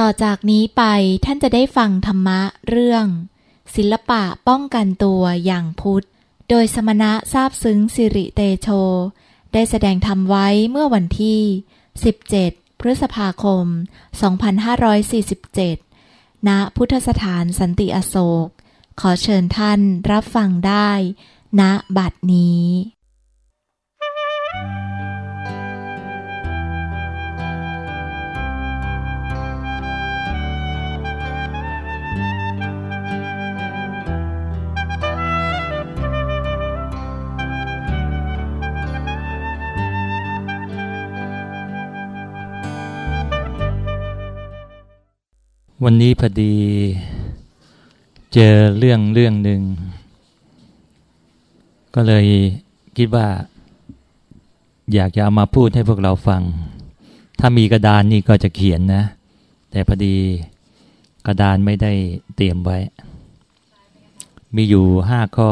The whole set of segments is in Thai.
ต่อจากนี้ไปท่านจะได้ฟังธรรมะเรื่อง ศิลปะป้องกันตัวอย่างพุทธ โดยสมณะทราบซึ้งสิริเตโช ได้แสดงธรรมไว้เมื่อวันที่ 17 พฤษภาคม 2547 ณ พุทธสถานสันติอโศก ขอเชิญท่านรับฟังได้ ณบัดนี้ วันนี้พอดีเจอเรื่องเรื่องหนึ่ง ก็เลยคิดว่า อยากจะเอามาพูดให้พวกเราฟัง ถ้ามีกระดานนี่ก็จะเขียนนะ แต่พอดีกระดานไม่ได้เตรียมไว้ มีอยู่ห้าข้อ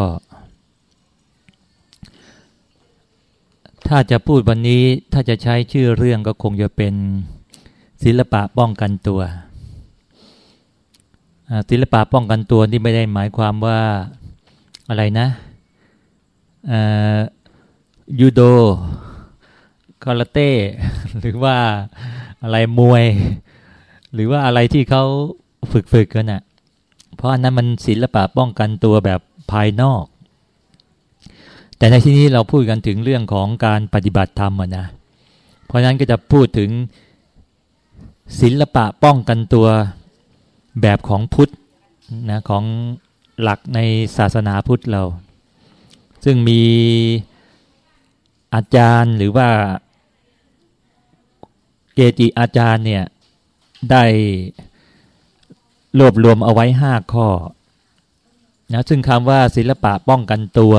ถ้าจะพูดวันนี้ถ้าจะใช้ชื่อเรื่องก็คงจะเป็นศิลปะป้องกันตัว ศิลปะป้องกันตัวนี่ไม่ได้หมายความว่าอะไรนะยูโดคาราเต้หรือว่าอะไรมวย หรือว่าอะไรที่เขาฝึกฝึกกันนะ่ะเพราะอันนั้นมันศิลปะป้องกันตัวแบบภายนอก แต่ในที่นี้เราพูดกันถึงเรื่องของการปฏิบัติธรรมนะเพราะนั้นก็จะพูดถึงศิลปะป้องกันตัว แบบของพุทธนะของหลักในศาสนาพุทธเรา ซึ่งมีอาจารย์หรือว่าเกจิอาจารย์เนี่ยได้รวบรวมเอาไว้ห้าข้อนะซึ่งคำว่าศิลปะป้องกันตัว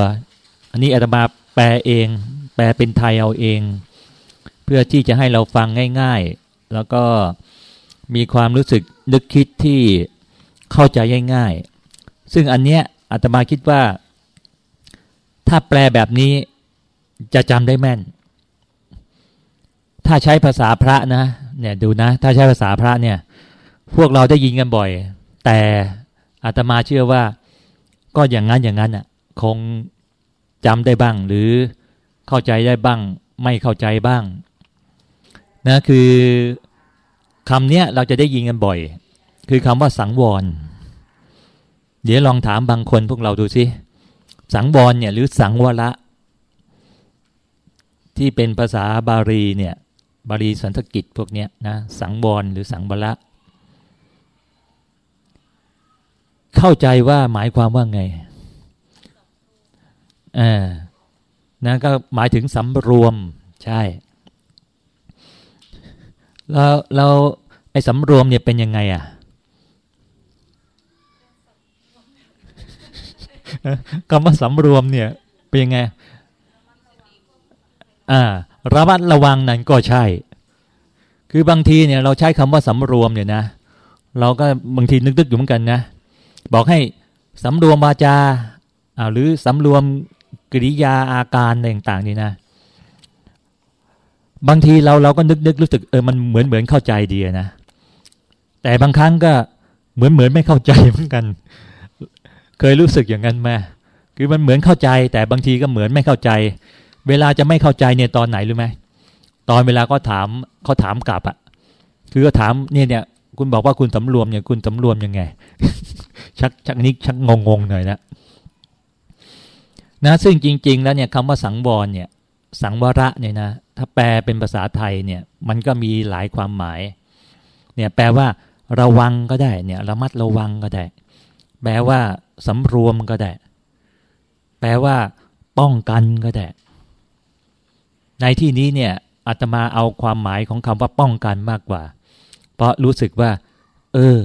อันนี้อาตมาแปลเอง แปลเป็นไทยเอาเอง เพื่อที่จะให้เราฟังง่าย ๆ แล้วก็ มีความรู้สึกนึกคิดที่เข้าใจง่ายๆ ซึ่งอันเนี้ยอาตมาคิดว่า ถ้าแปลแบบนี้จะจำได้แม่น ถ้าใช้ภาษาพระนะ เนี่ยดูนะ ถ้าใช้ภาษาพระเนี่ย พวกเราได้ยินกันบ่อย แต่อาตมาเชื่อว่า ก็อย่างนั้นอย่างนั้นอะ คงจำได้บ้าง หรือเข้าใจได้บ้าง ไม่เข้าใจบ้าง นะคือ คำเนี้ยเราจะได้ยินกันบ่อย คือคำว่าสังวร เดี๋ยวลองถามบางคนพวกเราดูสิสังวรเนี่ยหรือสังวระที่เป็นภาษาบาลีเนี่ย บาลีสันสกิตพวกเนี้ยนะสังวรหรือสังวระเข้าใจว่าหมายความว่าไงเออนะก็หมายถึงสำรวมใช่ เราเราไอ้สำรวมเนี่ยเป็นยังไงอะคำว่าสำรวมเนี่ยเป็นยังไง อ่า ระมัดระวังนั้นก็ใช่ คือบางทีเนี่ย เราใช้คำว่าสำรวมเนี่ยนะ เราก็บางทีนึกๆอยู่เหมือนกันนะ บอกให้สำรวมวาจา อ่า หรือสำรวมกริยาอาการต่างๆนี่นะ บางทีเราเราก็นึกนึกรู้สึกเออมันเหมือนเหมือนเข้าใจดีนะ แต่บางครั้งก็เหมือนเหมือนไม่เข้าใจเหมือนกัน เคยรู้สึกอย่างนั้นไหมคือมันเหมือนเข้าใจ แต่บางทีก็เหมือนไม่เข้าใจ เวลาจะไม่เข้าใจเนี่ยตอนไหนรู้ไหมตอนเวลาก็ถามเขาถามกลับอะคือก็ถามเนี่ยเนี่ย คุณบอกว่าคุณสำรวมเนี่ยคุณสำรวมยังไง ชักชักนี้ชักงงงหน่อยนะนะซึ่งจริง ๆ แล้วเนี่ยคำว่าสังวรเนี่ย สังวระเนี่ยนะ ถ้าแปลเป็นภาษาไทยเนี่ยมันก็มีหลายความหมายเนี่ยแปลว่า ระวังก็ได้เนี่ยระมัดระวังก็ได้ แปลว่าสำรวมก็ได้ แปลว่า ป้องกันก็ได้ ในที่นี้เนี่ยอาตมาเอาความหมายของคำว่าป้องกันมากกว่า เพราะรู้สึกว่า เออ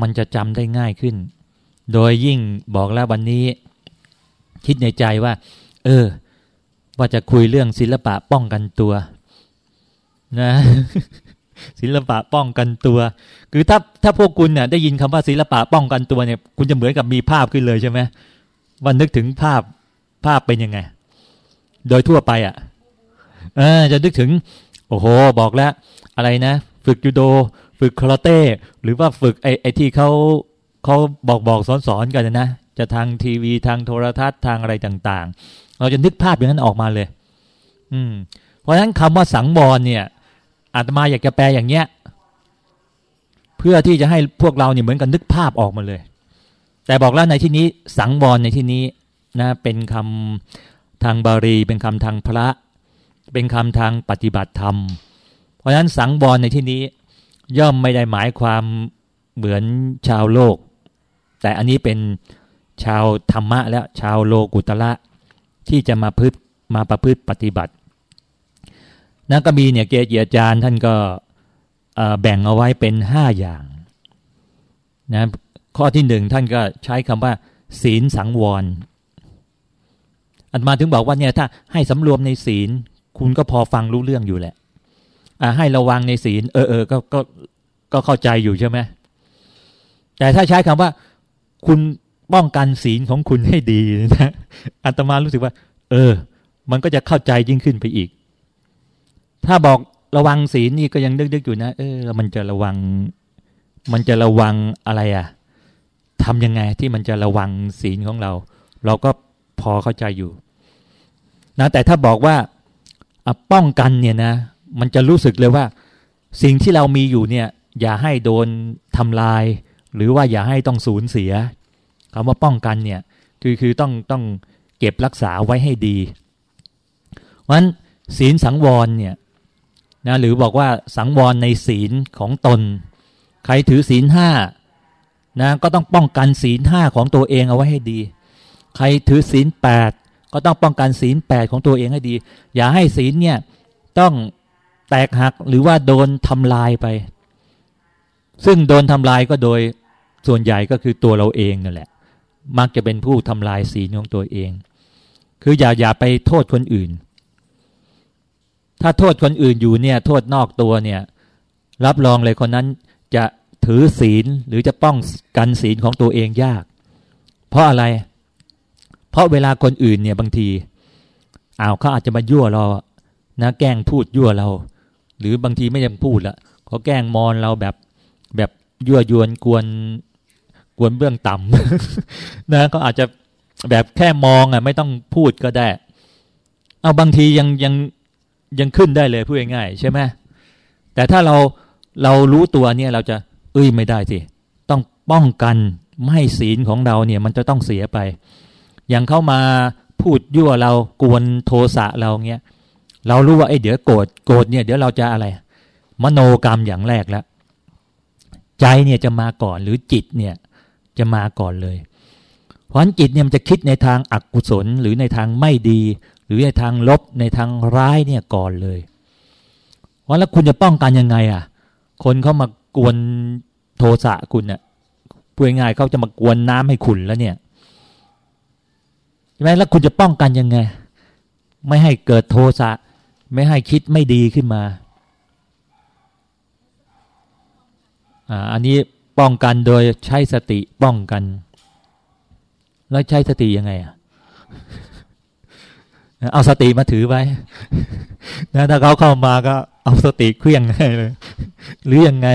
มันจะจำได้ง่ายขึ้น โดยยิ่งบอกแล้ววันนี้ คิดในใจว่า เออ ว่าจะคุยเรื่องศิลปะป้องกันตัว นะ ศิลปะป้องกันตัว คือถ้าถ้าพวกคุณเนี่ยได้ยินคำว่าศิลปะป้องกันตัวเนี่ย คุณจะเหมือนกับมีภาพขึ้นเลยใช่ไหมวันนึกถึงภาพภาพเป็นยังไง โดยทั่วไปอะเออจะนึกถึง โอ้โห บอกแล้ว อะไรนะ ฝึกยูโด ฝึกคาราเต้ หรือว่าฝึกไอไอที่เขาเขาบอกบอกสอนสอนกันนะ จะทางทีวีทางโทรทัศน์ทางอะไรต่างๆ เราจะนึกภาพอย่างนั้นออกมาเลย อืม เพราะฉะนั้นคำว่าสังวรเนี่ยอาตมาอยากจะแปลอย่างเนี้ย เพื่อที่จะให้พวกเราเนี่ยเหมือนกันนึกภาพออกมาเลย แต่บอกแล้วในที่นี้สังวรในที่นี้นะเป็นคำทางบาลี เป็นคำทางพระ เป็นคำทางปฏิบัติธรรม เพราะฉะนั้นสังวรในที่นี้ ย่อมไม่ได้หมายความเหมือนชาวโลก แต่อันนี้เป็นชาวธรรมะและชาวโลกุตละ ที่จะมาพึ่มาประพฤติปฏิบัตินักกมีเนี่ยเกจิอาจารย์ท่านก็แบ่งเอาไว้เป็นห้าอย่างนะข้อที่หนึ่งท่านก็ใช้คำว่า ศีลสังวร อันมาถึงบอกว่าเนี่ยถ้าให้สำรวมในศีล คุณก็พอฟังรู้เรื่องอยู่แหละให้ระวังในศีล เออเออก็ก็ก็เข้าใจอยู่ใช่ไหมแต่ถ้าใช้คำว่า คุณ ป้องกันศีลของคุณให้ดีนะอัตมารู้สึกว่า เออ มันก็จะเข้าใจยิ่งขึ้นไปอีก ถ้าบอกระวังศีลนี่ก็ยังดึกๆอยู่นะ เออมันจะระวัง มันจะระวังอะไรอะ่ะทำยังไงที่มันจะระวังศีลของเรา เราก็พอเข้าใจอยู่นะแต่ถ้าบอกว่าป้องกันเนี่ยนะ มันจะรู้สึกเลยว่า สิ่งที่เรามีอยู่เนี่ย อย่าให้โดนทำลาย หรือว่าอย่าให้ต้องสูญเสีย คำว่าป้องกันเนี่ยคือคือต้องต้องเก็บรักษาไว้ให้ดีเพราะฉะนั้นศีลสังวรเนี่ยนะหรือบอกว่าสังวรในศีลของตน ใครถือศีลห้านะก็ต้องป้องกันศีลห้าของตัวเองเอาไว้ให้ดี ใครถือศีลแปดก็ต้องป้องกันศีลแปดของตัวเองให้ดี อย่าให้ศีลเนี่ยต้องแตกหักหรือว่าโดนทำลายไป ซึ่งโดนทำลายก็โดยส่วนใหญ่ก็คือตัวเราเองนั่นแหละ มักจะเป็นผู้ทำลายศีลของตัวเอง คืออย่าอย่าไปโทษคนอื่น ถ้าโทษคนอื่นอยู่เนี่ยโทษนอกตัวเนี่ย รับรองเลยคนนั้นจะถือศีลหรือจะป้องกันศีลของตัวเองยาก เพราะอะไร เพราะเวลาคนอื่นเนี่ยบางทีอ้าวเขาอาจจะมายั่วเรานะแกล้งพูดยั่วเรา หรือบางทีไม่ยังพูดละเขาแกล้งมอนเราแบบแบบยั่วยวนกวน กวนเบื้องต่ำนะก็อาจจะแบบแค่มองอะ ไม่ต้องพูดก็ได้ เอาบางทียังยังยังขึ้นได้เลยพูดง่ายๆใช่ไหมแต่ถ้าเราเรารู้ตัวเนี่ยเราจะเอ้ยไม่ได้สิต้องป้องกันไม่ให้ศีลของเราเนี่ย มันจะต้องเสียไป อย่างเข้ามาพูดยั่วเรากวนโทสะเราเงี้ยเรารู้ว่าไอ้เดี๋ยวโกรธโกรธเนี่ย เดี๋ยวเราจะอะไร มโนกรรมอย่างแรกแล้วใจเนี่ยจะมาก่อนหรือจิตเนี่ย จะมาก่อนเลยเพราะจิตเนี่ยมันจะคิดในทางอักกุศลหรือในทางไม่ดี หรือในทางลบในทางร้ายเนี่ยก่อนเลยเพราะแล้วคุณจะป้องกันยังไงอะ คนเขามากวนโทสะคุณเนี่ยพูดง่ายเขาจะมากวนน้ำให้ขุนแล้วเนี่ยใช่ไหมแล้วคุณจะป้องกันยังไง ไม่ให้เกิดโทสะไม่ให้คิดไม่ดีขึ้นมา อ่า อันนี้ ป้องกันโดยใช้สติป้องกัน แล้วใช้สติยังไงอะเอาสติมาถือไว้นะถ้าเขาเข้ามาก็เอาสติเคลื่องให้เลย หรือยังไง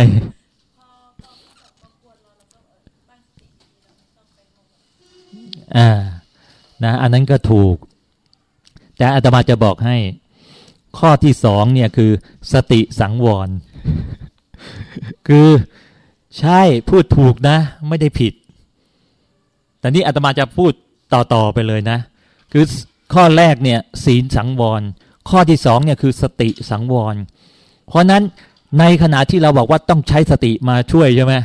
อ่า นะ อันนั้นก็ถูก แต่อาตมาจะบอกให้ ข้อที่สองเนี่ยคือ สติสังวร คือ ใช่พูดถูกนะ ไม่ได้ผิด แต่นี่อาตมาจะพูดต่อๆไปเลยนะ คือข้อแรกเนี่ยศีลสังวร ข้อที่สองเนี่ยคือสติสังวร เพราะนั้นในขณะที่เราบอกว่าต้องใช้สติมาช่วยใช่ไหม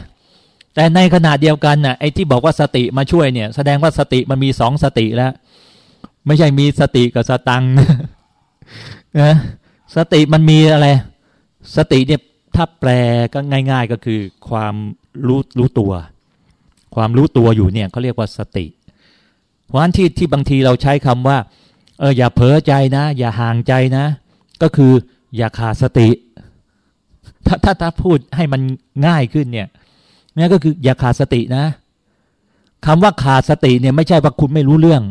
แต่ในขณะเดียวกันน่ะไอ้ที่บอกว่าสติมาช่วยเนี่ย แสดงว่าสติมันมีสองสติแล้ว ไม่ใช่มีสติกับสตังนะสติมันมีอะไร สติเนี่ย ถ้าแปลก็ง่าย ๆก็คือความรู้รู้ตัว ความรู้ตัวอยู่เนี่ยเขาเรียกว่าสติ เพราะฉะนั้นที่ที่บางทีเราใช้คำว่าเอออย่าเผลอใจนะ อย่าห่างใจนะ ก็คืออย่าขาดสติ ถ้าถ้าถ้าพูดให้มันง่ายขึ้นเนี่ยนี่ก็คืออย่าขาดสตินะคำว่าขาดสติเนี่ยไม่ใช่ว่าคุณไม่รู้เรื่อง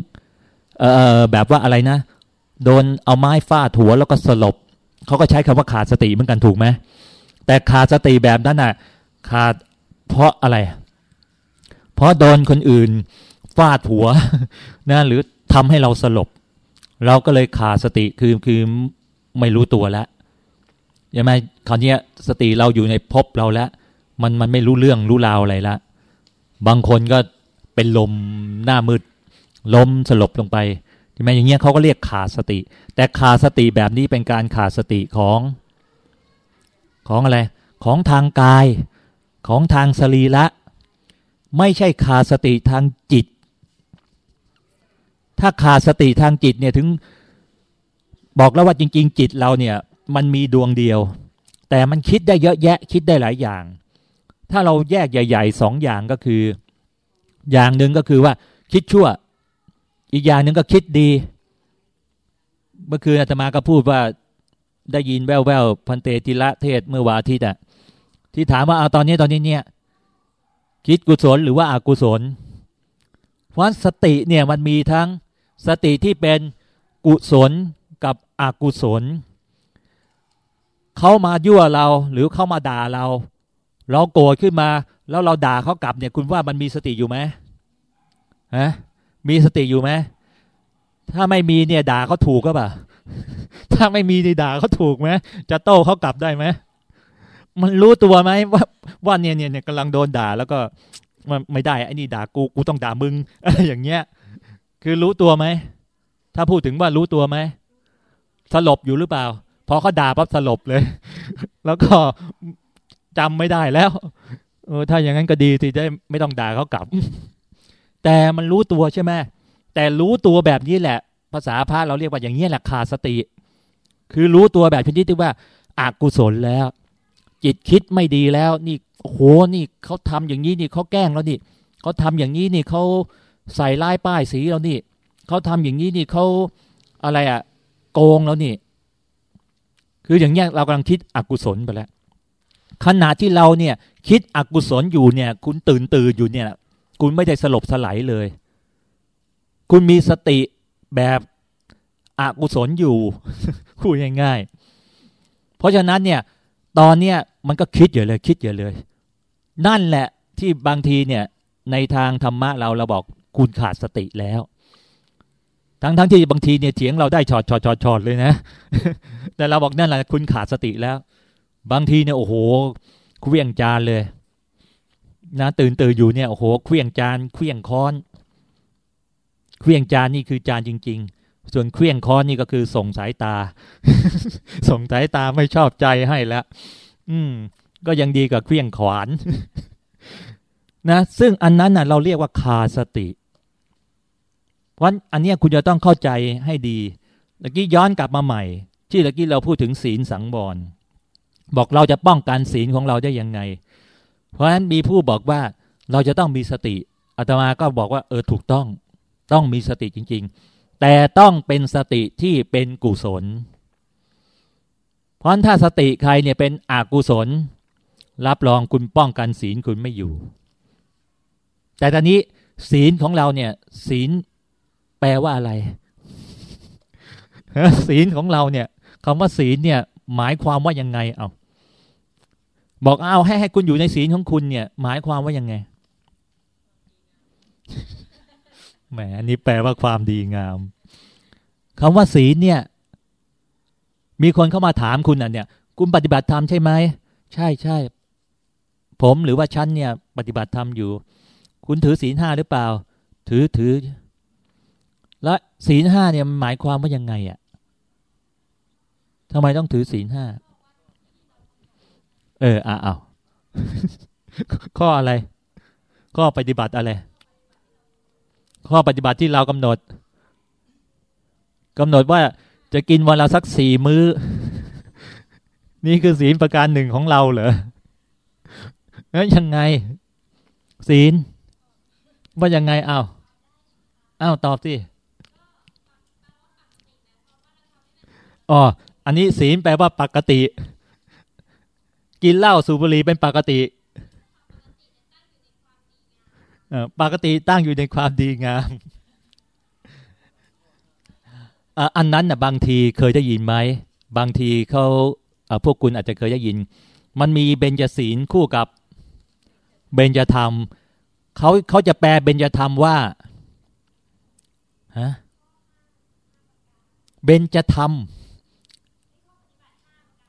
เออแบบว่าอะไรนะ โดนเอาไม้ฟาดหัวแล้วก็สลบเขาก็ใช้คำว่าขาดสติเหมือนกันถูกไหม แต่ขาดสติแบบนั้นน่ะ ขาดเพราะอะไร เพราะโดนคนอื่นฟาดหัวนะหรือทำให้เราสลบ เราก็เลยขาดสติคือคือไม่รู้ตัวแล้วใช่ไหมคราวนี้สติเราอยู่ในภพเราแล้ว มันมันไม่รู้เรื่องรู้ราวอะไรละบางคนก็เป็นลมหน้ามืดล้มสลบลงไปใช่ไหมอย่างเงี้ยเขาก็เรียกขาดสติ แต่ขาดสติแบบนี้เป็นการขาดสติของ ของอะไร ของทางกาย ของทางสรีระไม่ใช่ขาดสติทางจิต ถ้าขาดสติทางจิตเนี่ยถึงบอกแล้วว่าจริง ๆ จิตเราเนี่ยมันมีดวงเดียว แต่มันคิดได้เยอะแยะคิดได้หลายอย่าง ถ้าเราแยกใหญ่ๆสองอย่างก็คือ อย่างหนึ่งก็คือว่าคิดชั่ว อีกอย่างหนึ่งก็คิดดี เมื่อคืนอาตมาก็พูดว่า ได้ยินแววๆพันเตติละเทศเมื่อวาอาทิตย์อะที่ถามว่าเอาตอนนี้ตอนนี้เนี่ย คิดกุศลหรือว่าอากุศล เพราะสติเนี่ยมันมีทั้งสติที่เป็นกุศลกับอกุศลเขามายั่วเราหรือเขามาด่าเรา เราโกรธขึ้นมา แล้วเราด่าเขากลับเนี่ย คุณว่ามันมีสติอยู่ไหมฮะมีสติอยู่ไหมถ้าไม่มีเนี่ยด่าเขาถูกก็ป่ะ ถ้าไม่มีนี่ด่าเขาถูกไหมจะโต้เขากลับได้ไหมมันรู้ตัวไหมว่าว่าเนี่ยเนี่ยกำลังโดนด่าแล้วก็มันไม่ได้ไอ้นี่ด่ากูกูต้องด่ามึงอะไรอย่างเงี้ย คือรู้ตัวไหมถ้าพูดถึงว่ารู้ตัวไหมสลบอยู่หรือเปล่าพอเขาด่าปั๊บสลบเลย แล้วก็จำไม่ได้แล้วเออถ้าอย่างนั้นก็ดีที่ได้ไม่ต้องด่าเขากลับ แต่มันรู้ตัวใช่ไหมแต่รู้ตัวแบบนี้แหละ ภาษาพระเราเรียกว่าอย่างนี้แหละขาดสติ คือรู้ตัวแบบชนิดที่ว่าอากุศลแล้ว จิตคิดไม่ดีแล้ว นี่โหนี่เขาทำอย่างนี้นี่เขาแกล้งแล้วนี่เขาทำอย่างนี้นี่เขาใส่ลายป้ายสีเรานี่เขาทำอย่างนี้นี่เขาอะไรอะโกงแล้วนี่ คืออย่างเงี้ยเรากำลังคิดอกุศลไปแล้วขณะที่เราเนี่ยคิดอกุศลอยู่เนี่ย คุณตื่นตื่นอยู่เนี่ย คุณไม่ได้สลบสลายเลย คุณมีสติ แบบอกุศลอยู่คูดง่ายๆเพราะฉะนั้นเนี่ย ตอนเนี้ยมันก็คิดอยู่เลย คิดอยู่เลย นั่นแหละที่บางทีเนี่ย ในทางธรรมะเราเราบอกคุณขาดสติแล้ว ทั้งทั้งที่บางทีเนี่ยเถียงเราได้ชอดชอดชอดชอดเลยนะ แต่เราบอกนั่นแหละคุณขาดสติแล้ว บางทีเนี่ยโอ้โหเคลี้ยงจานเลยนะตื่นตื่นอยู่เนี่ยโอ้โหเคลี้ยงจานเคลี้ยงค้อน เคลี้ยงจานนี่คือจานจริง ๆ ส่วนเคลี้ยงค้อนนี่ก็คือส่งสายตา ส่งสายตาไม่ชอบใจให้แล้วอืม ก็ยังดีกว่าเคลี้ยงขวานนะซึ่งอันนั้นน่ะเราเรียกว่าขาสติเพราะอันนี้คุณจะต้องเข้าใจให้ดีเมื่อกี้ย้อนกลับมาใหม่ ที่เมื่อกี้เราพูดถึงศีลสังวรบอกเราจะป้องกันศีลของเราได้ยังไง เพราะฉะนั้นมีผู้บอกว่าเราจะต้องมีสติอาตมาก็บอกว่าเออถูกต้อง ต้องมีสติจริง ๆ แต่ต้องเป็นสติที่เป็นกุศล เพราะถ้าสติใครเนี่ยเป็นอกุศล รับรองคุณป้องกันศีลคุณไม่อยู่ แต่ตอนนี้ศีลของเราเนี่ย ศีลแปลว่าอะไรศีลของเราเนี่ยคำว่าศีลเนี่ย หมายความว่ายังไงเอาบอกเอาให้ให้คุณอยู่ในศีลของคุณเนี่ย หมายความว่ายังไง แหมอันนี้แปลว่าความดีงามคำว่าศีลเนี่ย มีคนเข้ามาถามคุณอะเนี่ย คุณปฏิบัติธรรมใช่ไหมใช่ใช่ผมหรือว่าฉันเนี่ย ปฏิบัติธรรมอยู่ คุณถือศีลห้าหรือเปล่า ถือถือ แล้วศีลห้าเนี่ยหมายความว่ายังไงอะ่ะทำไมต้องถือศีลห้าเอออะเอาข้ออะไร ข้อปฏิบัติอะไร ข้อปฏิบัติที่เรากำหนดกำหนดว่าจะกินวันละสักสี่มื้อ นี่คือศีลประการหนึ่งของเราเหรอแล้วยังไง ศีล ว่ายังไงเอาอ้าวตอบสิอ๋ออันนี้ศีลแปลว่าปกติ กินเหล้าสูบบุหรี่เป็นปกติ ปกติตั้งอยู่ในความดีงามอันนั้นนะบางทีเคยได้ยินไหม บางทีเขาพวกคุณอาจจะเคยได้ยิน มันมีเบญจศีลคู่กับเบญจธรรมเขาเขาจะแปลเบญจธรรมว่าฮะเบญจธรรม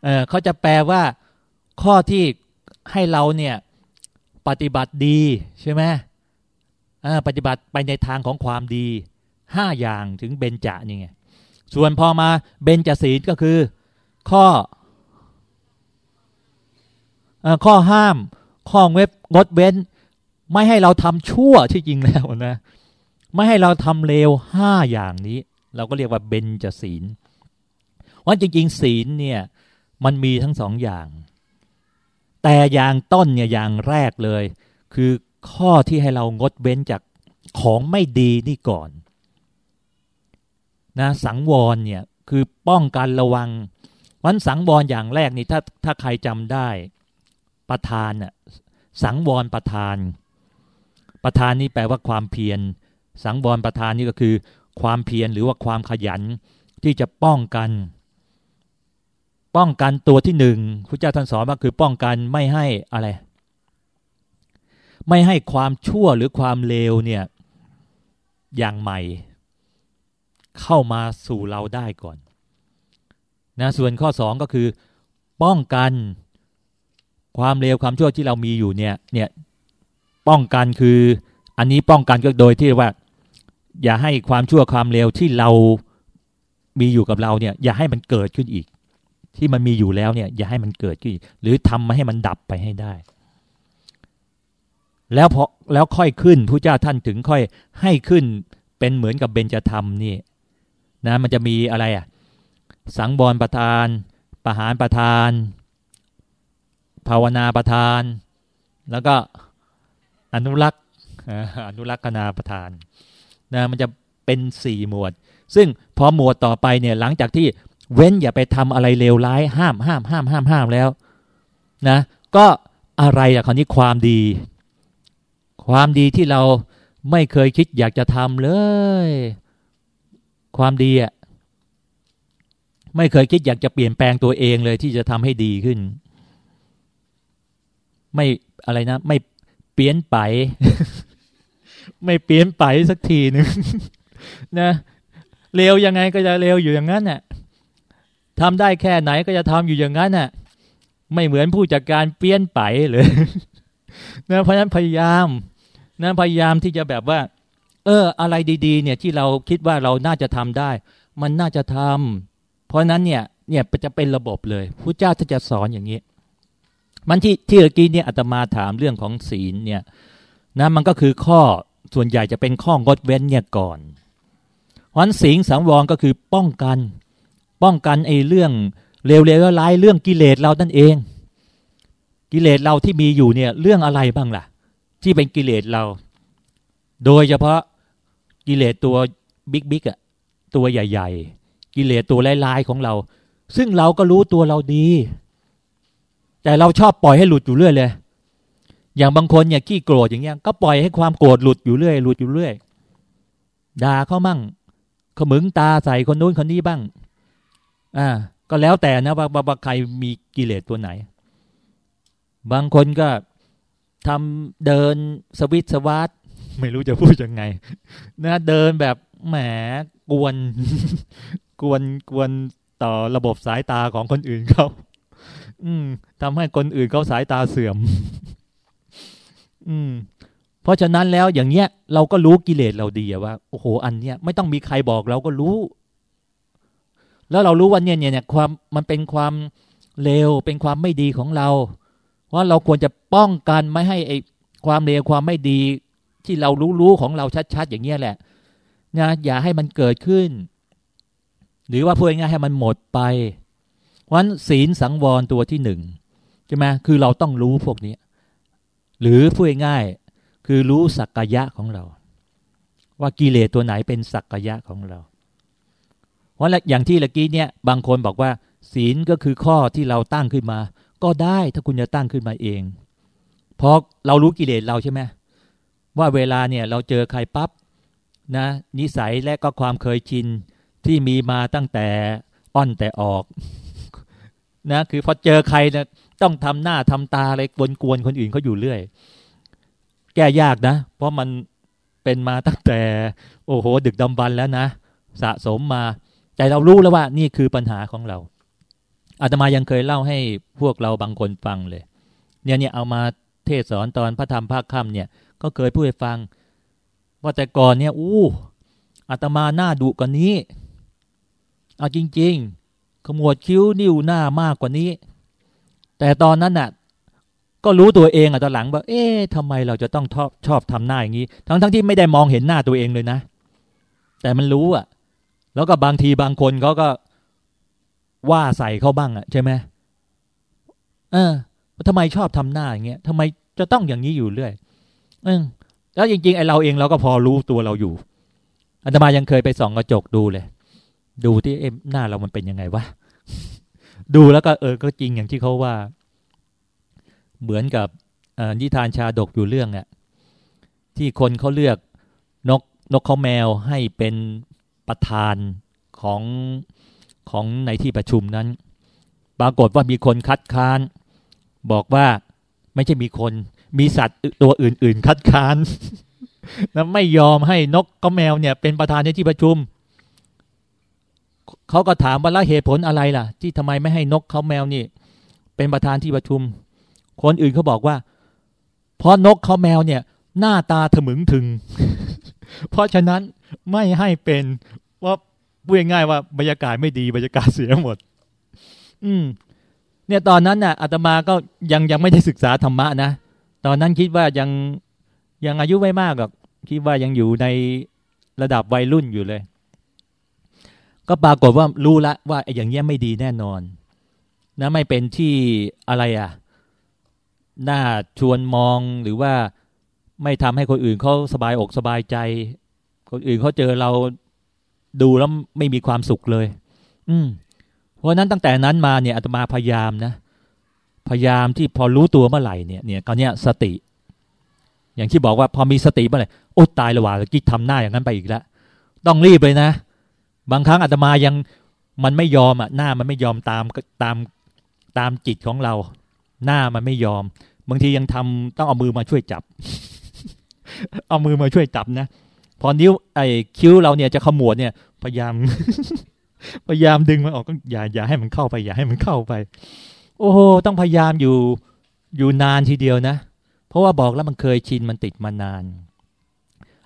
เออเขาจะแปลว่า ข้อที่ให้เราเนี่ย ปฏิบัติดีใช่ไหม ปฏิบัติไปในทางของความดีห้าอย่างถึงเบญจนี่ไงส่วนพอมาเบญจศีลก็คือ ข้อข้อห้าม ข้อเว็บงดเว้น ไม่ให้เราทำชั่วที่จริงแล้วนะไม่ให้เราทำเลวห้าอย่างนี้ เราก็เรียกว่าเบญจศีลว่าจริงๆศีลเนี่ยมันมีทั้งสองอย่าง แต่อย่างต้นเนี่ยอย่างแรกเลย คือ ข้อที่ให้เรางดเว้นจากของไม่ดีนี่ก่อนนะสังวรเนี่ยคือป้องกันระวัง วันสังวรอย่างแรกนี่ถ้าถ้าใครจำได้ประธานน่ะสังวรประธาน ประธานนี่แปลว่าความเพียร สังวรประธานนี่ก็คือ ความเพียรหรือว่าความขยันที่จะป้องกัน ป้องกันตัวที่หนึ่งพระเจ้าท่านสอนว่าคือป้องกันไม่ให้อะไร ไม่ให้ความชั่วหรือความเลวเนี่ย อย่างใหม่ เข้ามาสู่เราได้ก่อนนะส่วนข้อสองก็คือ ป้องกันความเลวความชั่วที่เรามีอยู่เนี่ยเนี่ยป้องกันคืออันนี้ป้องกันก็โดยที่ว่า อย่าให้ความชั่วความเลวที่เรามีอยู่กับเราเนี่ย อย่าให้มันเกิดขึ้นอีก ที่มันมีอยู่แล้วเนี่ย อย่าให้มันเกิดขึ้นหรือทำมาให้มันดับไปให้ได้ แล้วพอแล้วค่อยขึ้นพระเจ้าท่านถึงค่อยให้ขึ้นเป็นเหมือนกับเบญจธรรมนี่นะมันจะมีอะไรอะสังบรประธาน ประหารประธาน ภาวนาประธาน แล้วก็อนุรักษ์อนุรักษนาประธานนะมันจะเป็นสี่หมวด ซึ่งพอหมวดต่อไปเนี่ยหลังจากที่เว้นอย่าไปทำอะไรเลวร้ายห้ามห้ามห้ามห้ามห้ามแล้วนะก็อะไรอะคราวนี้ความดี ความดีที่เราไม่เคยคิดอยากจะทำเลย ความดีอะไม่เคยคิดอยากจะเปลี่ยนแปลงตัวเองเลยที่จะทำให้ดีขึ้น ไม่อะไรนะ ไม่เปลี่ยนไป ไม่เปลี่ยนไปสักทีหนึ่งนะเร็วยังไงก็จะเร็วอยู่อย่างนั้นน่ะทำได้แค่ไหนก็จะทำอยู่อย่างนั้นน่ะ ไม่เหมือนผู้จัดการเปลี่ยนไปเลยนะเพราะฉะนั้นพยายาม นะพยายามที่จะแบบว่า เออ อะไรดี ๆ เนี่ยที่เราคิดว่าเราน่าจะทำได้ มันน่าจะทำเพราะนั้นเนี่ยเนี่ยจะเป็นระบบเลยพระเจ้าถ้าจะสอนอย่างนี้ มันที่ที่เมื่อกี้เนี่ยอาตมาถามเรื่องของศีลเนี่ยนะมันก็คือข้อส่วนใหญ่จะเป็นข้องดเว้นเนี่ยก่อนวันศีลสังวรก็คือป้องกัน ป้องกันไอ้เรื่องเร็วๆร้ายเรื่องกิเลสเรานั่นเอง กิเลสเราที่มีอยู่เนี่ยเรื่องอะไรบ้างล่ะ ที่เป็นกิเลสเรา โดยเฉพาะกิเลสตัวบิ๊กบิ๊กอะตัวใหญ่ ๆ กิเลสตัวลายๆของเรา ซึ่งเราก็รู้ตัวเราดี แต่เราชอบปล่อยให้หลุดอยู่เรื่อยเลย อย่างบางคนเนี่ยขี้โกรธอย่างเงี้ยก็ปล่อยให้ความโกรธหลุดอยู่เรื่อยหลุดอยู่เรื่อยด่าเขามั่งขมึงตาใส่คนนู้นคนนี้บ้าง อ่า ก็แล้วแต่นะว่าใครมีกิเลสตัวไหน บางคนก็ ทำเดินสวิตสวัสดไม่รู้จะพูดยังไงนะเดินแบบแหมกวน กวนกวนต่อระบบสายตาของคนอื่นเขาอืมทำให้คนอื่นเขาสายตาเสื่อม อืม เพราะฉะนั้นแล้วอย่างเนี้ย เราก็รู้กิเลสเราดีว่าโอ้โหอันเนี้ยไม่ต้องมีใครบอกเราก็รู้ แล้วเรารู้ว่าเนี่ยเนี่ยความมันเป็นความเลวเป็นความไม่ดีของเรา ว่าเราควรจะป้องกันไม่ให้ไอความเลวความไม่ดีที่เรารู้รู้ของเราชัด ๆ อย่างเงี้ยแหละนะอย่าให้มันเกิดขึ้น หรือว่าพูดง่ายให้มันหมดไปวันศีลสังวรตัวที่หนึ่งใช่ไหมคือเราต้องรู้พวกนี้ หรือพูดง่ายคือรู้สักกายะของเรา ว่ากิเลสตัวไหนเป็นสักกายะของเรา เพราะอย่างที่เมื่อกี้เนี่ยบางคนบอกว่า ศีลก็คือข้อที่เราตั้งขึ้นมา ก็ได้ถ้าคุณจะตั้งขึ้นมาเอง เพราะเรารู้กิเลสเราใช่ไหมว่าเวลาเนี่ยเราเจอใครปับ๊บนะนิสัยและก็ความเคยชินที่มีมาตั้งแต่อ้อนแต่ออกนะคือพอเจอใครนะต้องทำหน้าทำตาอะไรกวนๆคนอื่นเขาอยู่เรื่อย แก้ยากนะ เพราะมันเป็นมาตั้งแต่ โอ้โห ดึกดำบรรแล้วนะ สะสมมา แต่เรารู้แล้วว่านี่คือปัญหาของเรา อาตมายังเคยเล่าให้พวกเราบางคนฟังเลย เนี่ยเนี่ยเอามาเทศสอนตอนพระธรรมภาคค่ำเนี่ย ก็เคยพูดให้ฟัง ว่าแต่ก่อนเนี่ยอู้อาตมาหน้าดุกว่านี้เอาจริง ๆ ขมวดคิ้วนิ้วหน้ามากกว่านี้ แต่ตอนนั้นน่ะ ก็รู้ตัวเองอะตอนหลังว่า เอ๊ะทำไมเราจะต้องชอบชอบทำหน้าอย่างนี้ ทั้งทั้งที่ไม่ได้มองเห็นหน้าตัวเองเลยนะ แต่มันรู้อะ แล้วก็บางทีบางคนเขาก็ ว่าใส่เขาบ้างอะใช่ไหมเออทำไมชอบทำหน้าอย่างเงี้ยทำไมจะต้องอย่างนี้อยู่เรื่อยเออแล้วจริงๆไอเราเองเราก็พอรู้ตัวเราอยู่อาตมายังเคยไปส่องกระจกดูเลย ดูที่เอ็มหน้าเรามันเป็นยังไงวะดูแล้วก็เออก็จริงอย่างที่เขาว่า เหมือนกับนิทานชาดกอยู่เรื่องอะที่คนเขาเลือกนกนกเขาแมวให้เป็นประธานของ ของในที่ประชุมนั้น ปรากฏว่ามีคนคัดค้าน บอกว่าไม่ใช่มีคนมีสัตว์ตัวอื่น ๆ คัดค้านแล้วไม่ยอมให้นกก็แมวเนี่ย เป็นประธานในที่ประชุมเขาก็ถามว่าละเหตุผลอะไรล่ะ ที่ทำไมไม่ให้นกเขาแมวนี่ เป็นประธานที่ประชุม คนอื่นเขาบอกว่า เพราะนกเขาแมวเนี่ย หน้าตาถมึงถึง เพราะฉะนั้นไม่ให้เป็นว่า พูดง่ายๆว่าบรรยากาศไม่ดีบรรยากาศเสียหมด อืม เนี่ยตอนนั้นน่ะอาตมาก็ยังยังไม่ได้ศึกษาธรรมะนะตอนนั้นคิดว่ายังยังอายุไม่มากหรอกคิดว่ายังอยู่ในระดับวัยรุ่นอยู่เลย ก็ปรากฏว่ารู้ละว่าไอ้อย่างเงี้ยไม่ดีแน่นอนนะไม่เป็นที่อะไรอะน่าชวนมองหรือว่าไม่ทำให้คนอื่นเขาสบายอกสบายใจ คนอื่นเขาเจอเรา ดูแล้วไม่มีความสุขเลย อืมเพราะนั้นตั้งแต่นั้นมาเนี่ยอาตมาพยายามนะ พยายามที่พอรู้ตัวเมื่อไหร่เนี่ยเนี่ยตอนเนี้ยสติ อย่างที่บอกว่าพอมีสติเมื่อไหร่โอ้ตายละว่ากิ๊กทำหน้าอย่างนั้นไปอีกแล้วต้องรีบเลยนะ บางครั้งอาตมายังมันไม่ยอมอะหน้ามันไม่ยอมตามตามตามจิตของเรา หน้ามันไม่ยอม บางทียังทำต้องเอามือมาช่วยจับ เอามือมาช่วยจับนะ อนิ้วไอ้คิ้วเราเนี่ยจะขมวดเนี่ย พยายาม พยายามดึงมันออกก็อย่าอย่าให้มันเข้าไป อย่าให้มันเข้าไป โอ้โหต้องพยายามอยู่อยู่นานทีเดียวนะ เพราะว่าบอกแล้วมันเคยชินมันติดมานาน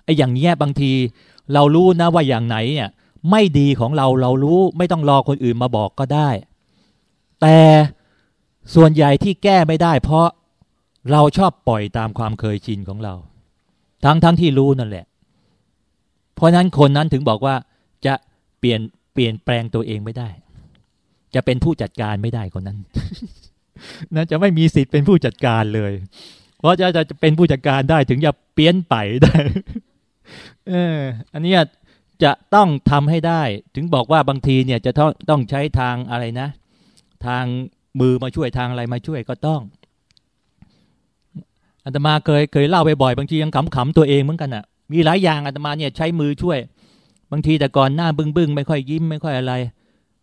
ไอ้อย่างเงี้ยบางทีเรารู้นะว่าอย่างไหนเนี่ยไม่ดีของเราเรารู้ไม่ต้องรอคนอื่นมาบอกก็ได้ แต่ส่วนใหญ่ที่แก้ไม่ได้ เพราะเราชอบปล่อยตามความเคยชินของเรา ทั้งทั้งที่รู้นั่นแหละ เพราะนั้นคนนั้นถึงบอกว่าจะเปลี่ยนเปลี่ยนแปลงตัวเองไม่ได้ จะเป็นผู้จัดการไม่ได้คนนั้นนะจะไม่มีสิทธิ์เป็นผู้จัดการเลย เพราะจะจะเป็นผู้จัดการได้ถึงจะเปลี่ยนไปได้เอออันนี้จะต้องทำให้ได้ ถึงบอกว่าบางทีเนี่ยจะต้องต้องใช้ทางอะไรนะ ทางมือมาช่วยทางอะไรมาช่วยก็ต้องอาตมาเคยเคยเล่าไปบ่อยบางทียังขำๆตัวเองเหมือนกันอะ่ะ มีหลายอย่างอาตมาเนี่ยใช้มือช่วย บางทีแต่ก่อนหน้าบึ้งบึ้งไม่ค่อยยิ้มไม่ค่อยอะไร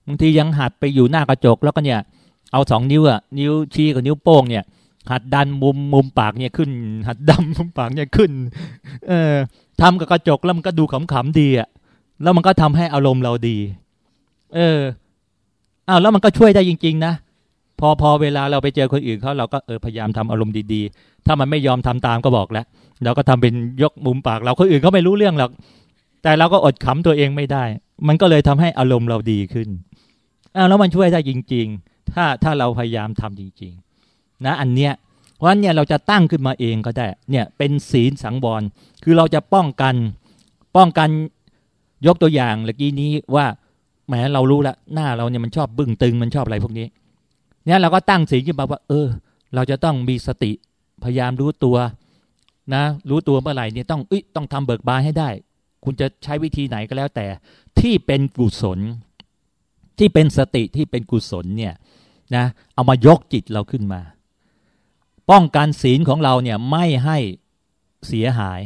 บางทียังหัดไปอยู่หน้ากระจกแล้วก็เนี่ยเอาสองนิ้วอะนิ้วชี้กับนิ้วโป้งเนี่ย หัดดันมุมมุมปากเนี่ยขึ้น หัดดำมุมปากเนี่ยขึ้น เออทำกับกระจกแล้วมันก็ดูขำๆดีอะแล้วมันก็ทำให้อารมณ์เราดี เอออ้าวแล้วมันก็ช่วยได้จริง ๆ นะ พอพอเวลาเราไปเจอคนอื่นเขาเราก็เออพยายามทำอารมณ์ดีๆ ถ้ามันไม่ยอมทำตามก็บอกแล้วเราก็ทำเป็นยกมุมปาก เราคนอื่นเขาไม่รู้เรื่องหรอกแต่เราก็อดขำตัวเองไม่ได้ มันก็เลยทำให้อารมณ์เราดีขึ้นอ้าวแล้วมันช่วยได้จริง ๆ ถ้าถ้าเราพยายามทำจริง ๆ นะอันเนี้ยเพราะเนี่ยเราจะตั้งขึ้นมาเองก็ได้ เนี่ยเป็นศีลสังวรคือเราจะป้องกัน ป้องกันยกตัวอย่างเมื่อกี้นี้ว่าแหมเรารู้ละหน้าเราเนี่ยมันชอบบึ้งตึงมันชอบอะไรพวกนี้ เนี่ยเราก็ตั้งสีขึ้นมาว่า เออ เราจะต้องมีสติพยายามรู้ตัวนะรู้ตัวเมื่อไหร่เนี่ยต้องอต้องทำเบิกบานให้ได้ คุณจะใช้วิธีไหนก็แล้วแต่ ที่เป็นกุศล ที่เป็นสติที่เป็นกุศลเนี่ยนะเอามายกจิตเราขึ้นมา ป้องกันศีลของเราเนี่ยไม่ให้เสียหาย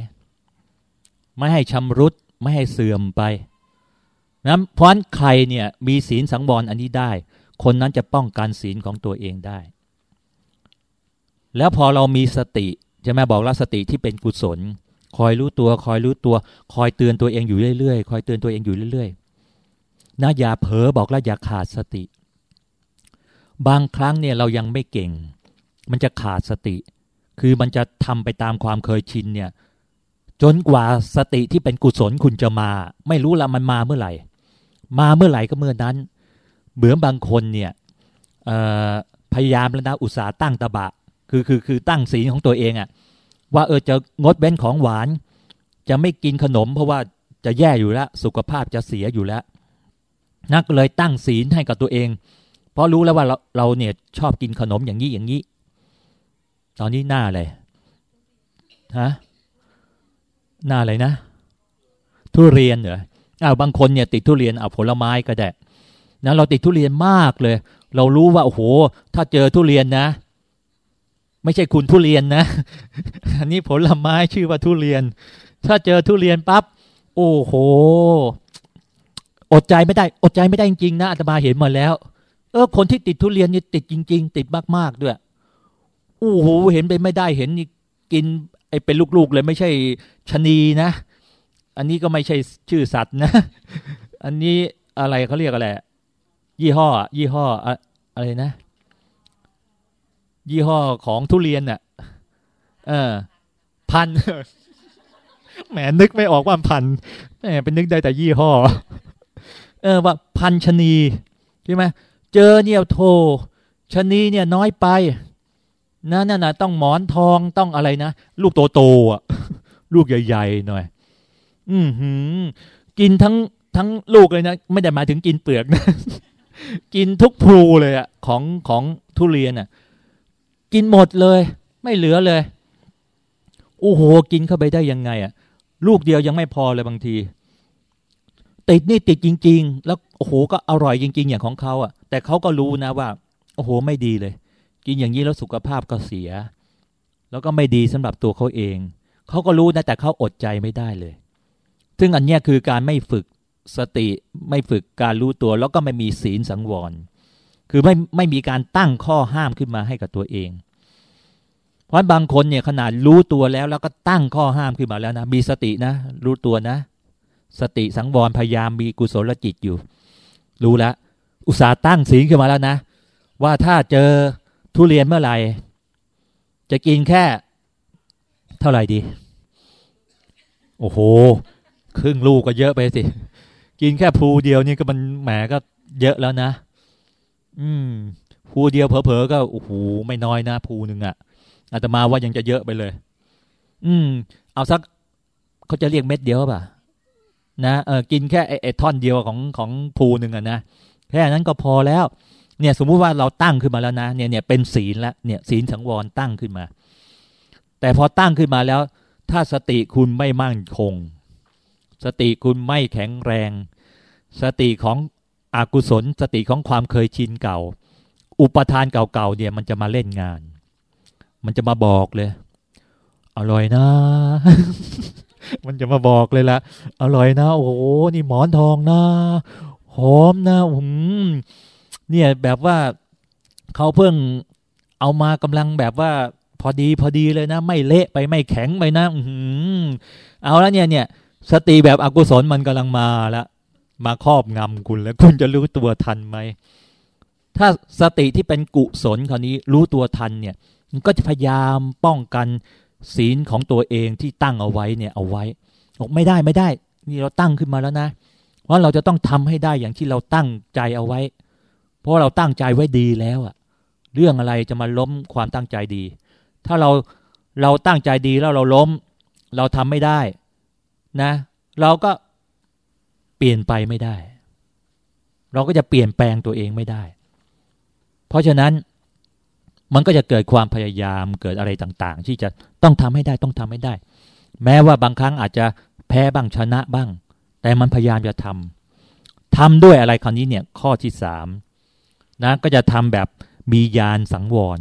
ไม่ให้ชำรุด ไม่ให้เสื่อมไปนะเพราะใครเนี่ยมีศีลสังวรอันนี้ได้ คนนั้นจะป้องกันศีลของตัวเองได้ แล้วพอเรามีสติจะแม่บอกแล้วสติที่เป็นกุศล คอยรู้ตัว คอยรู้ตัว คอยเตือนตัวเองอยู่เรื่อยๆ คอยเตือนตัวเองอยู่เรื่อยๆนะอย่าเผลอบอกแล้วอย่าขาดสติ บางครั้งเนี่ยเรายังไม่เก่ง มันจะขาดสติ คือมันจะทำไปตามความเคยชินเนี่ยจนกว่าสติที่เป็นกุศลคุณจะมา ไม่รู้ละมันมาเมื่อไหร่ มาเมื่อไหร่ก็เมื่อนั้น เหมือนบางคนเนี่ยพยายามแล้วนะอุตสาห์ตั้งตะบะ คือคือคือตั้งศีลของตัวเองอะว่าเออจะงดเว้นของหวาน จะไม่กินขนม เพราะว่าจะแย่อยู่แล้ว สุขภาพจะเสียอยู่แล้ว นักเลยตั้งศีลให้กับตัวเอง เพราะรู้แล้วว่าเราเราเนี่ยชอบกินขนมอย่างนี้อย่างนี้ ตอนนี้หน้าอะไรฮะหน้าอะไรนะ ทุเรียนเหรออ้าวบางคนเนี่ยติดทุเรียนเอาผลไม้ก็ได้ นะเราติดทุเรียนมากเลย เรารู้ว่าโอ้โห ถ้าเจอทุเรียนนะ ไม่ใช่คุณทุเรียนนะอันนี้ผลไม้ชื่อว่าทุเรียน ถ้าเจอทุเรียนปั๊บโอ้โห อดใจไม่ได้ อดใจไม่ได้จริงๆนะอาตมาเห็นมาแล้ว เออ คนที่ติดทุเรียนนี่ติดจริง ๆ ติดมากๆด้วยโอ้โหเห็นไปไม่ได้เห็นกินไอเป็นลูกๆเลยไม่ใช่ชนีนะ อันนี้ก็ไม่ใช่ชื่อสัตว์นะ อันนี้อะไรเขาเรียกอะไร ยี่ห้อ ยี่ห้ออะไรนะ ยี่ห้อของทุเรียนน่ะ เออ พันแหมนึกไม่ออกว่าพันแหมเป็นนึกได้แต่ยี่ห้อ เออว่าพันชนีใช่ไหมเจอเนี่ยโทชนีเนี่ยน้อยไปนะนั่นนะต้องหมอนทองต้องอะไรนะลูกโตๆอะ ลูกใหญ่ๆหน่อย อืมหืมกินทั้งทั้งลูกเลยนะ ไม่ได้มาถึงกินเปลือกนะ กินทุกพลูเลยอะของของทุเรียนอะกินหมดเลย ไม่เหลือเลยโอ้โหกินเข้าไปได้ยังไงอะ่ะลูกเดียวยังไม่พอเลยบางที ติดนี่ติดจริง ๆ แล้วโอ้โหก็อร่อยจริง ๆ อย่างของเขาอะ่ะแต่เขาก็รู้นะว่า โอ้โหไม่ดีเลย กินอย่างนี้แล้วสุขภาพก็เสีย แล้วก็ไม่ดีสำหรับตัวเขาเอง เขาก็รู้นะแต่เขาอดใจไม่ได้เลย ซึ่งอันนี้คือการไม่ฝึก สติไม่ฝึกการรู้ตัว แล้วก็ไม่มีศีลสังวร คือไม่ไม่มีการตั้งข้อห้ามขึ้นมาให้กับตัวเอง เพราะบางคนเนี่ยขนาดรู้ตัวแล้ว แล้วก็ตั้งข้อห้ามขึ้นมาแล้วนะมีสตินะ รู้ตัวนะ สติสังวรพยายามมีกุศลจิตอยู่ รู้แล้วอุตสาห์ตั้งสีลขึ้นมาแล้วนะ ว่าถ้าเจอทุเรียนเมื่อไหร่จะกินแค่ เท่าไหร่ดี โอ้โห ครึ่งลูกก็เยอะไปสิ กินแค่ภูเดียวนี่ก็มันแหมก็เยอะแล้วนะ อืมภูเดียวเผลอๆก็โอ้โหไม่น้อยนะภูหนึ่งอะอาตมาว่ายังจะเยอะไปเลย อืม เอาสักเขาจะเรียกเม็ดเดียวป่ะ นะเออกินแค่ไอ้ท่อนเดียวของของภูหนึ่งอะนะแค่นั้นก็พอแล้ว เนี่ยสมมุติว่าเราตั้งขึ้นมาแล้วนะเนี่ยเนี่ยเป็นศีลแล้วเนี่ยศีลสังวรตั้งขึ้นมา แต่พอตั้งขึ้นมาแล้ว ถ้าสติคุณไม่มั่นคง สติคุณไม่แข็งแรง สติของอกุศล สติของความเคยชินเก่า อุปทานเก่าๆเนี่ยมันจะมาเล่นงาน มันจะมาบอกเลย อร่อยนะ มันจะมาบอกเลยละอร่อยนะ โอ้โหนี่หมอนทองนะหอมนะอืมเนี่ยแบบว่าเขาเพิ่งเอามากำลังแบบว่าพอดีพอดีเลยนะ ไม่เละไปไม่แข็งไปนะอืมเอาแล้วเนี่ยเนี่ย สติแบบอกุศลมันกำลังมาแล้วมาครอบงำคุณแล้วคุณจะรู้ตัวทันไหม ถ้าสติที่เป็นกุศลคราวนี้รู้ตัวทันเนี่ย มันก็จะพยายามป้องกันศีลของตัวเองที่ตั้งเอาไว้เนี่ยเอาไว้บอกไม่ได้ไม่ได้ นี่เราตั้งขึ้นมาแล้วนะเพราะเราจะต้องทำให้ได้อย่างที่เราตั้งใจเอาไว้ เพราะเราตั้งใจไว้ดีแล้วอะเรื่องอะไรจะมาล้มความตั้งใจดี ถ้าเราเราตั้งใจดีแล้วเราล้ม เราทำไม่ได้ นะ เราก็เปลี่ยนไปไม่ได้ เราก็จะเปลี่ยนแปลงตัวเองไม่ได้ เพราะฉะนั้นมันก็จะเกิดความพยายามเกิดอะไรต่าง ๆ ที่จะต้องทำให้ได้ต้องทำให้ได้ แม้ว่าบางครั้งอาจจะแพ้บ้างชนะบ้าง แต่มันพยายามจะทำทำด้วยอะไรคราวนี้เนี่ยข้อที่สามนะก็จะทำแบบมียานสังวร